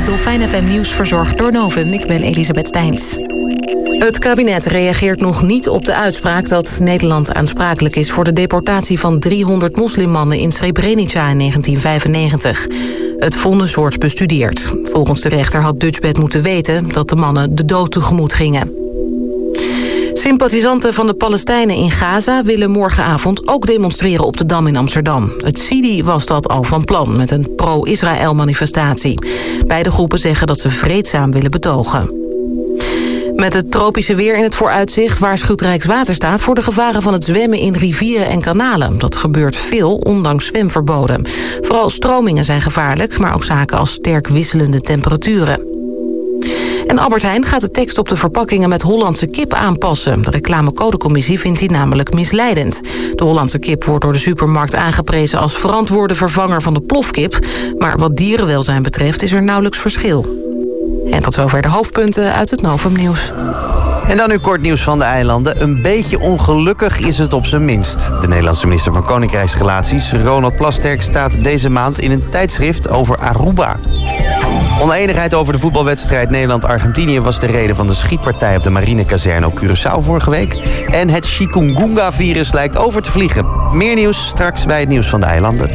het Dolfijn FM nieuws verzorgd door Novum. Ik ben Elisabeth Steins. Het kabinet reageert nog niet op de uitspraak dat Nederland aansprakelijk is... voor de deportatie van 300 moslimmannen in Srebrenica in 1995. Het vonnis wordt bestudeerd. Volgens de rechter had Dutchbed moeten weten dat de mannen de dood tegemoet gingen. Sympathisanten van de Palestijnen in Gaza willen morgenavond ook demonstreren op de Dam in Amsterdam. Het CIDI was dat al van plan met een pro-Israël manifestatie. Beide groepen zeggen dat ze vreedzaam willen betogen. Met het tropische weer in het vooruitzicht waarschuwt Rijkswaterstaat... voor de gevaren van het zwemmen in rivieren en kanalen. Dat gebeurt veel, ondanks zwemverboden. Vooral stromingen zijn gevaarlijk, maar ook zaken als sterk wisselende temperaturen. En Albert Heijn gaat de tekst op de verpakkingen met Hollandse kip aanpassen. De reclamecodecommissie vindt die namelijk misleidend. De Hollandse kip wordt door de supermarkt aangeprezen als verantwoorde vervanger van de plofkip. Maar wat dierenwelzijn betreft is er nauwelijks verschil. En tot zover de hoofdpunten uit het Novum Nieuws. En dan nu kort nieuws van de eilanden. Een beetje ongelukkig is het op zijn minst. De Nederlandse minister van Koninkrijksrelaties, Ronald Plasterk... staat deze maand in een tijdschrift over Aruba. Oneenigheid over de voetbalwedstrijd Nederland-Argentinië... was de reden van de schietpartij op de marinekazerne op Curaçao vorige week. En het chikungunya-virus lijkt over te vliegen. Meer nieuws straks bij het nieuws van de eilanden.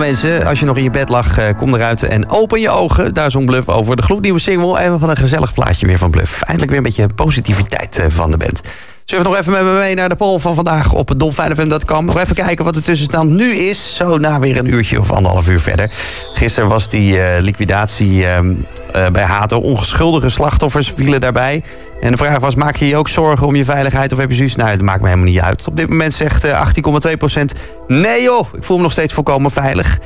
Mensen, als je nog in je bed lag, eh, kom eruit en open je ogen. Daar zong Bluff over de gloednieuwe single. En van een gezellig plaatje weer van Bluff. Eindelijk weer een beetje positiviteit eh, van de band. Zullen we nog even met me mee naar de poll van vandaag op dolfijnfm.com. Nog even kijken wat de tussenstand nu is. Zo na weer een uurtje of anderhalf uur verder. Gisteren was die eh, liquidatie ehm, eh, bij Hato. Ongeschuldige slachtoffers vielen daarbij. En de vraag was, maak je je ook zorgen om je veiligheid? Of heb je zoiets? Nou, dat maakt me helemaal niet uit. Op dit moment zegt uh, 18,2% Nee joh, ik voel me nog steeds volkomen veilig.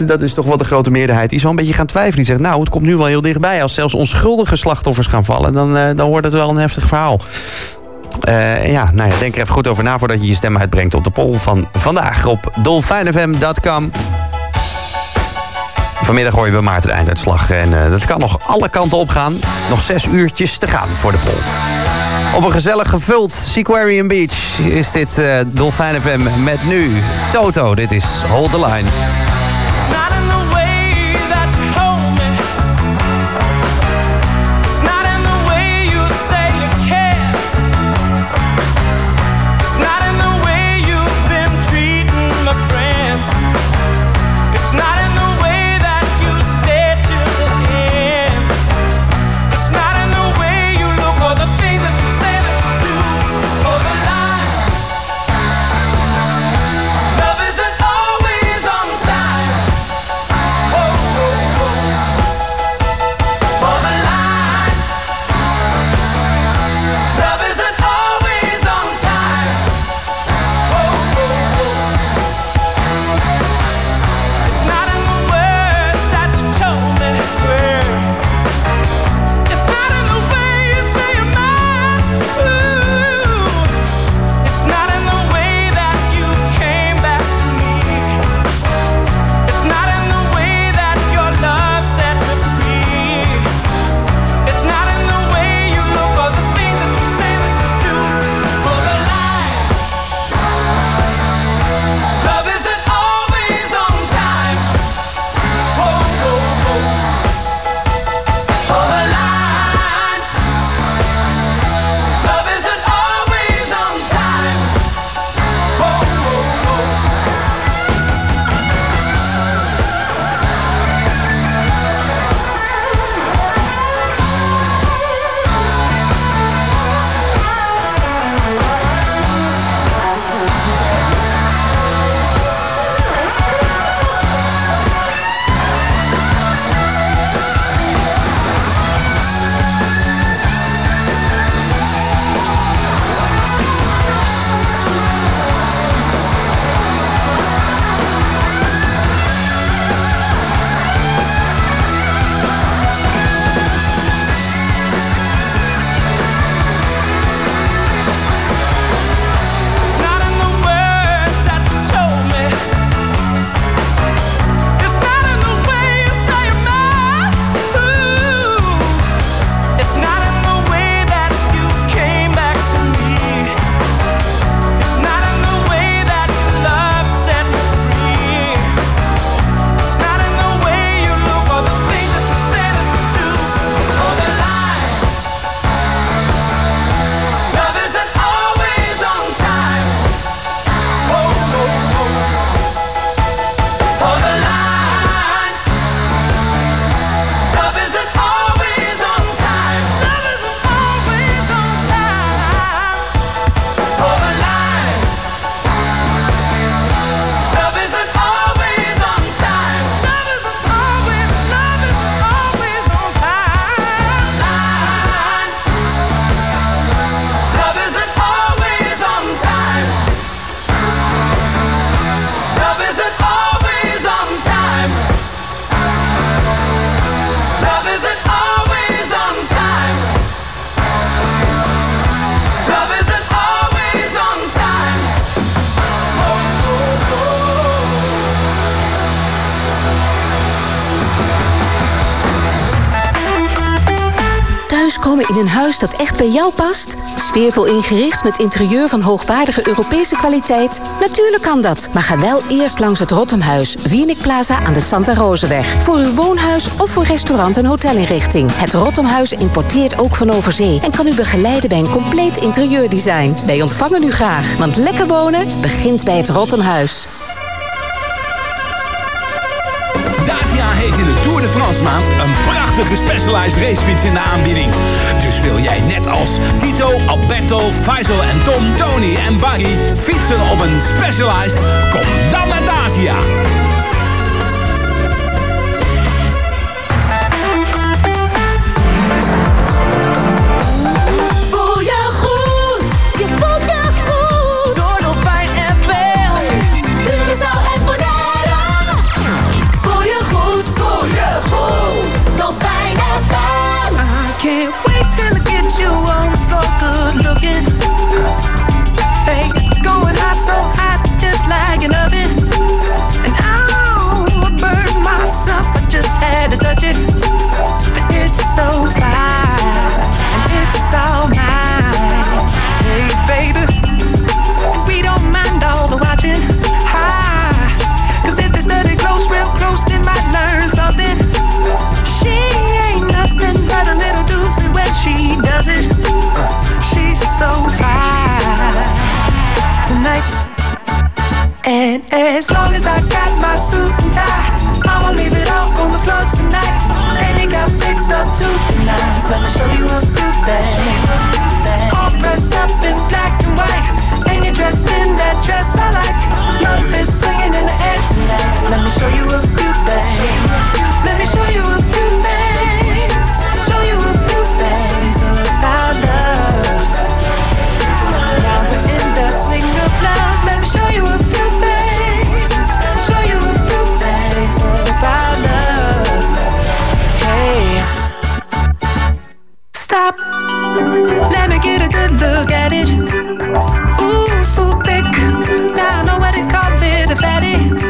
81,8% dat is toch wel de grote meerderheid. Die is wel een beetje gaan twijfelen. Die zegt, nou, het komt nu wel heel dichtbij. Als zelfs onschuldige slachtoffers gaan vallen... dan, uh, dan wordt het wel een heftig verhaal. Uh, ja, nou ja, denk er even goed over na voordat je je stem uitbrengt op de poll van vandaag op dolfijnfm.com. Vanmiddag hoor je bij Maarten de einduitslag. En uh, dat kan nog alle kanten op gaan. Nog zes uurtjes te gaan voor de poll. Op een gezellig gevuld Seaquarium Beach is dit uh, Dolfijn FM met nu Toto. Dit is Hold the Line. In een huis dat echt bij jou past? Sfeervol ingericht met interieur van hoogwaardige Europese kwaliteit? Natuurlijk kan dat, maar ga wel eerst langs het Rottemhuis, Wienik Plaza aan de Santa Rozenweg. Voor uw woonhuis of voor restaurant en hotelinrichting. Het Rottemhuis importeert ook van overzee en kan u begeleiden bij een compleet interieurdesign. Wij ontvangen u graag, want lekker wonen begint bij het Rottemhuis. Maand een prachtige Specialized racefiets in de aanbieding. Dus wil jij net als Tito, Alberto, Faisal en Tom, Tony en Barry fietsen op een Specialized? Kom dan naar Dacia. And as long as I got my suit and tie, I'ma leave it all on the floor tonight. And it got fixed up to the nines. Let me show you a few things. All dressed up in black and white, and you're dressed in that dress I like. Love is swinging in the air tonight. Let me show you a few things. Let me show you a good look at it. Ooh, so thick. Now I know what to call it a fatty.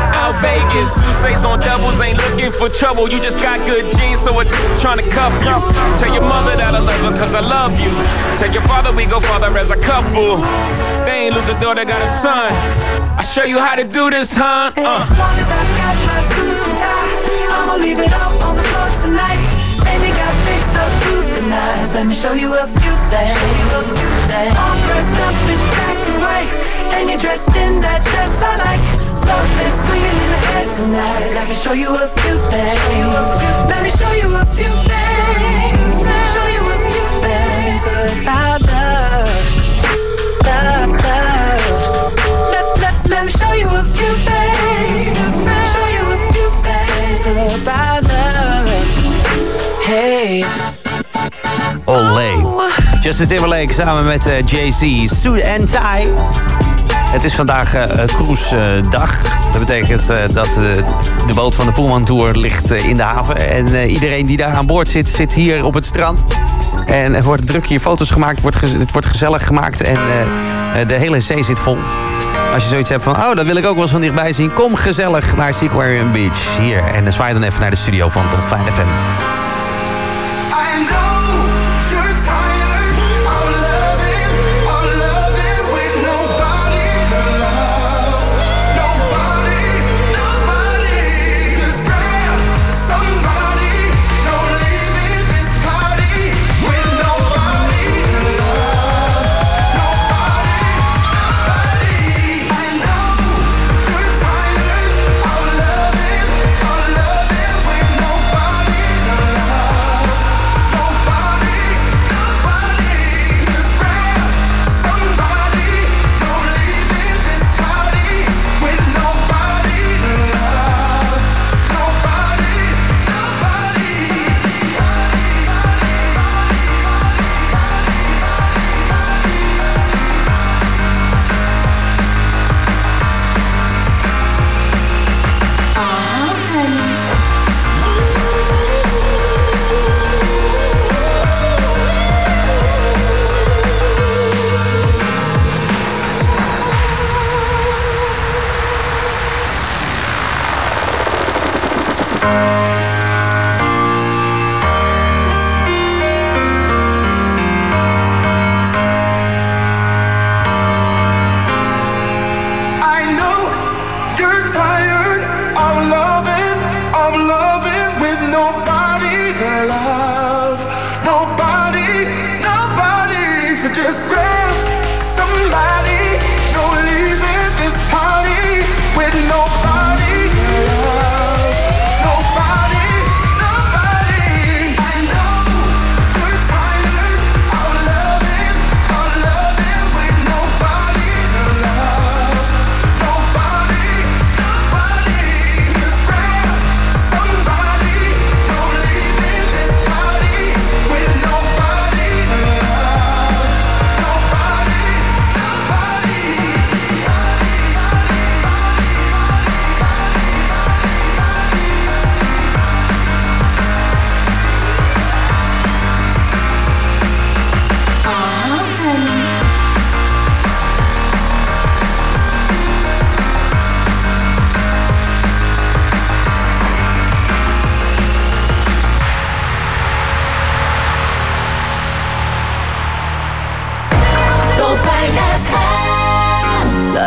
Out Vegas, Sousa's on doubles, ain't looking for trouble. You just got good genes, so it trying to cuff you. Tell your mother that I love her, cause I love you. Tell your father we go father as a couple. They ain't lose a daughter, got a son. I show you how to do this, huh? Uh. As long as I got my suit and tie, I'ma leave it all on the floor tonight. And it got fixed up to the nines. Let me show you a few things. All dressed up in black and white, and you're dressed in that dress I like. Love is swinging in the air tonight. Let me show you a few things. Let me show you a few things. Show you a few things about love, love, love. Let, let, let me show you a few things. Show you a few things about love. Hey. Olé. Justin Timberlake samen met eh, Jay-Z. Suit and tie. Het is vandaag eh, uh, dag. dat betekent eh, dat eh, de boot van de Pullman Tour ligt in de haven. En iedereen die daar aan boord zit, zit hier op het strand. En er wordt druk hier foto's gemaakt, wordt het wordt gezellig gemaakt. En de hele zee zit vol. Als je zoiets hebt van, oh, dat wil ik ook wel eens van dichtbij zien. Kom gezellig naar Seaquarium Beach. Hier, en zwaai dan even naar de studio van Fine FM.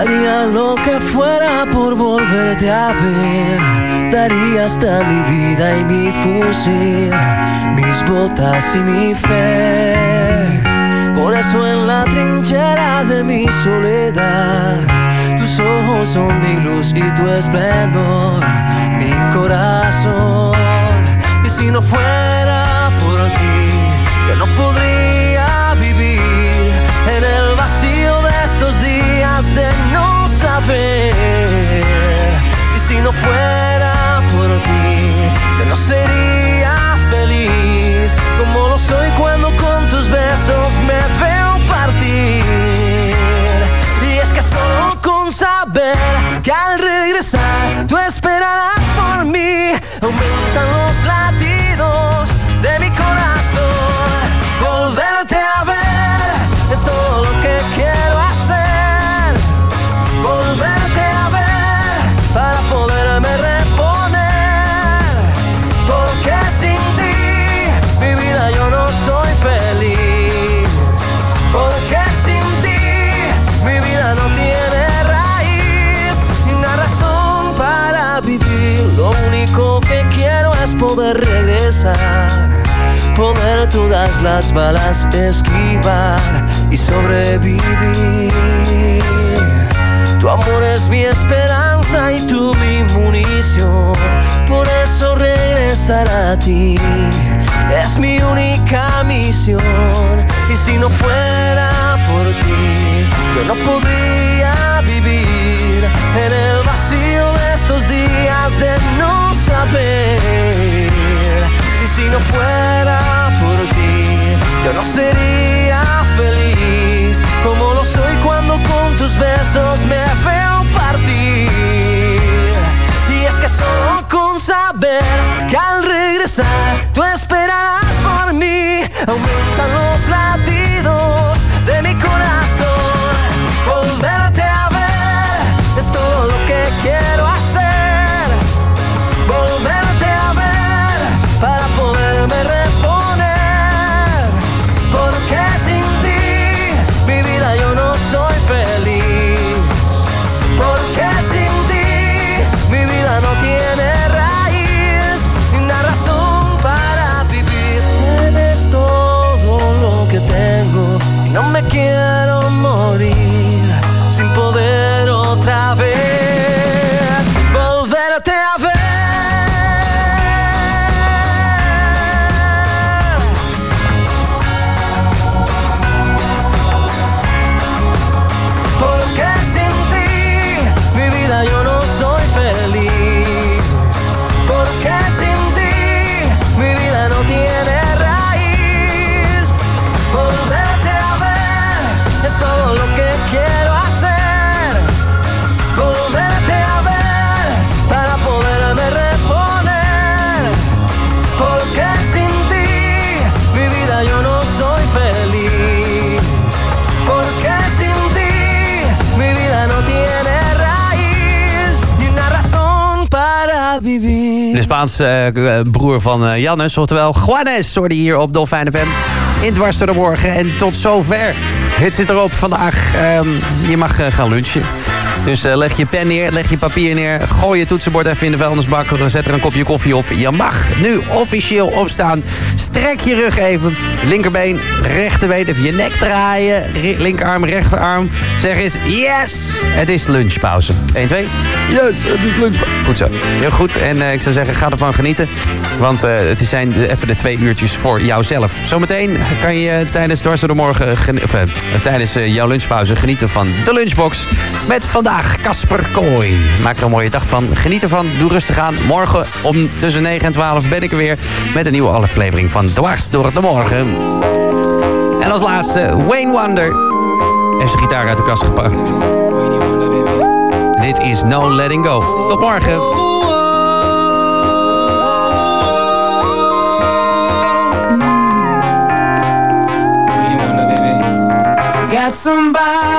Haría lo que fuera por volverte a ver. Daría hasta mi vida y mi fusil, mis botas y mi fe. Por eso en la trinchera de mi soledad, tus ojos son mi luz y tu esplendor, mi corazón. Y si no fuera Y si no fuera por ti, yo no sería feliz como lo soy cuando con tus besos me veo partir. Y es que solo con saber que al regresar tú esperarás por mí, aumentan los latidos todas las balas esquivar y sobrevivir. Tu amor es mi esperanza y tú mi munición, por eso regresar a ti es mi única misión. Y si no fuera por ti, yo no podría vivir en el vacío de estos días de noche aumentano la Spaanse eh, broer van eh, Jannes, oftewel Juanes, hoorde hier op Dolfijn FM. In dwars door de morgen en tot zover. Het zit erop vandaag. Ehm, je mag eh, gaan lunchen. Dus eh, leg je pen neer, leg je papier neer, gooi je toetsenbord even in de vuilnisbak, zet er een kopje koffie op. Je mag nu officieel opstaan. Strek je rug even, linkerbeen, rechterbeen, even je nek draaien, Re- linkerarm, rechterarm. Zeg eens yes, het is lunchpauze. 1, 2. Yes, het is lunchpauze. Goed zo, heel goed. En eh, ik zou zeggen, ga ervan genieten. Want eh, het zijn de- even de twee uurtjes voor jouzelf. Zometeen kan je tijdens Dwars door de Morgen, tijdens jouw lunchpauze genieten van de lunchbox. Met vandaag Casper Kooi. Maak er een mooie dag van. Geniet ervan. Doe rustig aan. Morgen om tussen 9 en 12 ben ik er weer. Met een nieuwe aflevering van Dwars door de Morgen. En als laatste Wayne Wonder. Heeft zijn gitaar uit de kast gepakt. Dit is No Letting Go. Tot morgen. Somebody,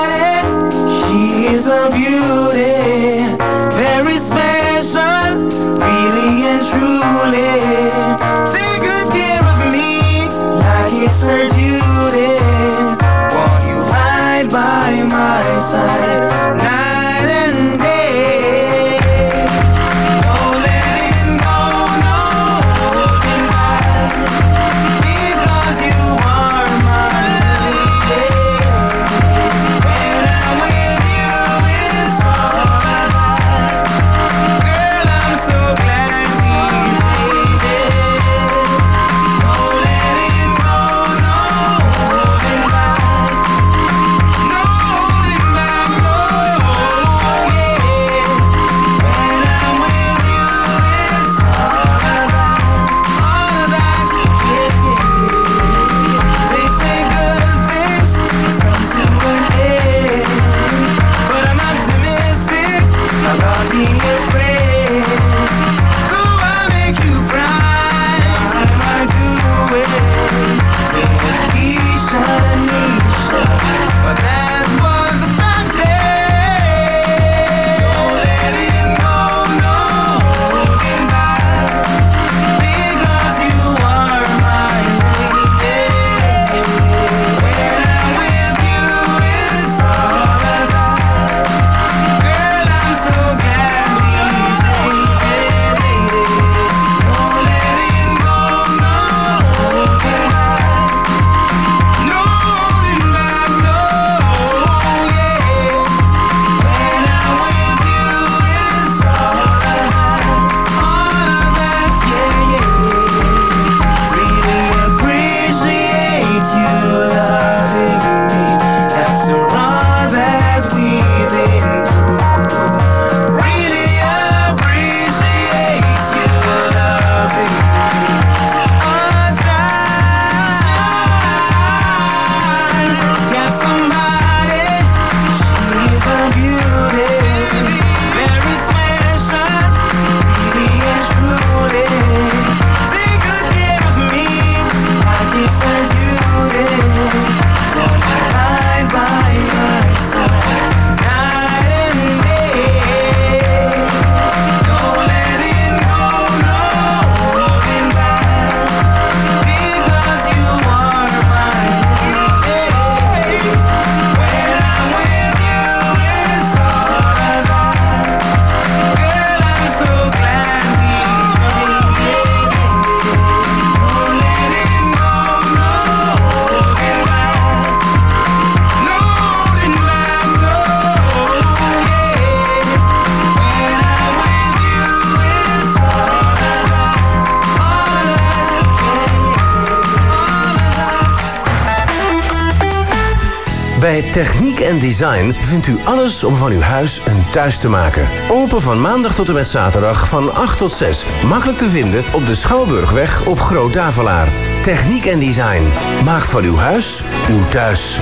Techniek en Design vindt u alles om van uw huis een thuis te maken. Open van maandag tot en met zaterdag van 8 tot 6. Makkelijk te vinden op de Schouwburgweg op Groot Davelaar. Techniek en Design. Maak van uw huis uw thuis.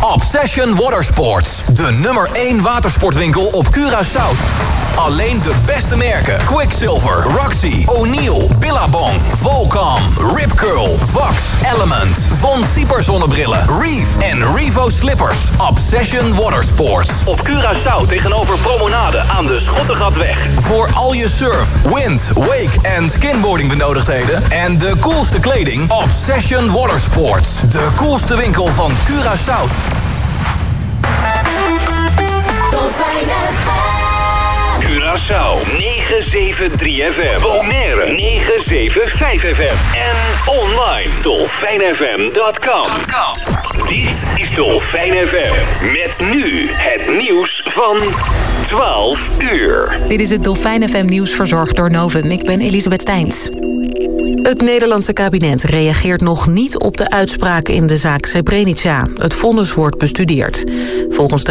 Obsession Watersports. De nummer 1 watersportwinkel op Curaçao. Alleen de beste merken. Quicksilver, Roxy, O'Neill, Billabong, Volcom, Rip Curl, Vox, Element, Von Sieper zonnebrillen, Reef en Revo slippers. Obsession Watersports. Op Curaçao tegenover Promenade aan de Schottegatweg. Voor al je surf, wind, wake en skinboarding benodigdheden. En de coolste kleding. Obsession Watersports. De coolste winkel van Curaçao. Curaçao 973 FM. Bonaire 975 FM. En online dolfijnfm.com. Dit is Dolfijn FM. Met nu het nieuws van 12 uur. Dit is het Dolfijn FM nieuws verzorgd door Novum. Ik ben Elisabeth Steins. Het Nederlandse kabinet reageert nog niet op de uitspraken in de zaak Srebrenica. Het vonnis wordt bestudeerd. Volgens de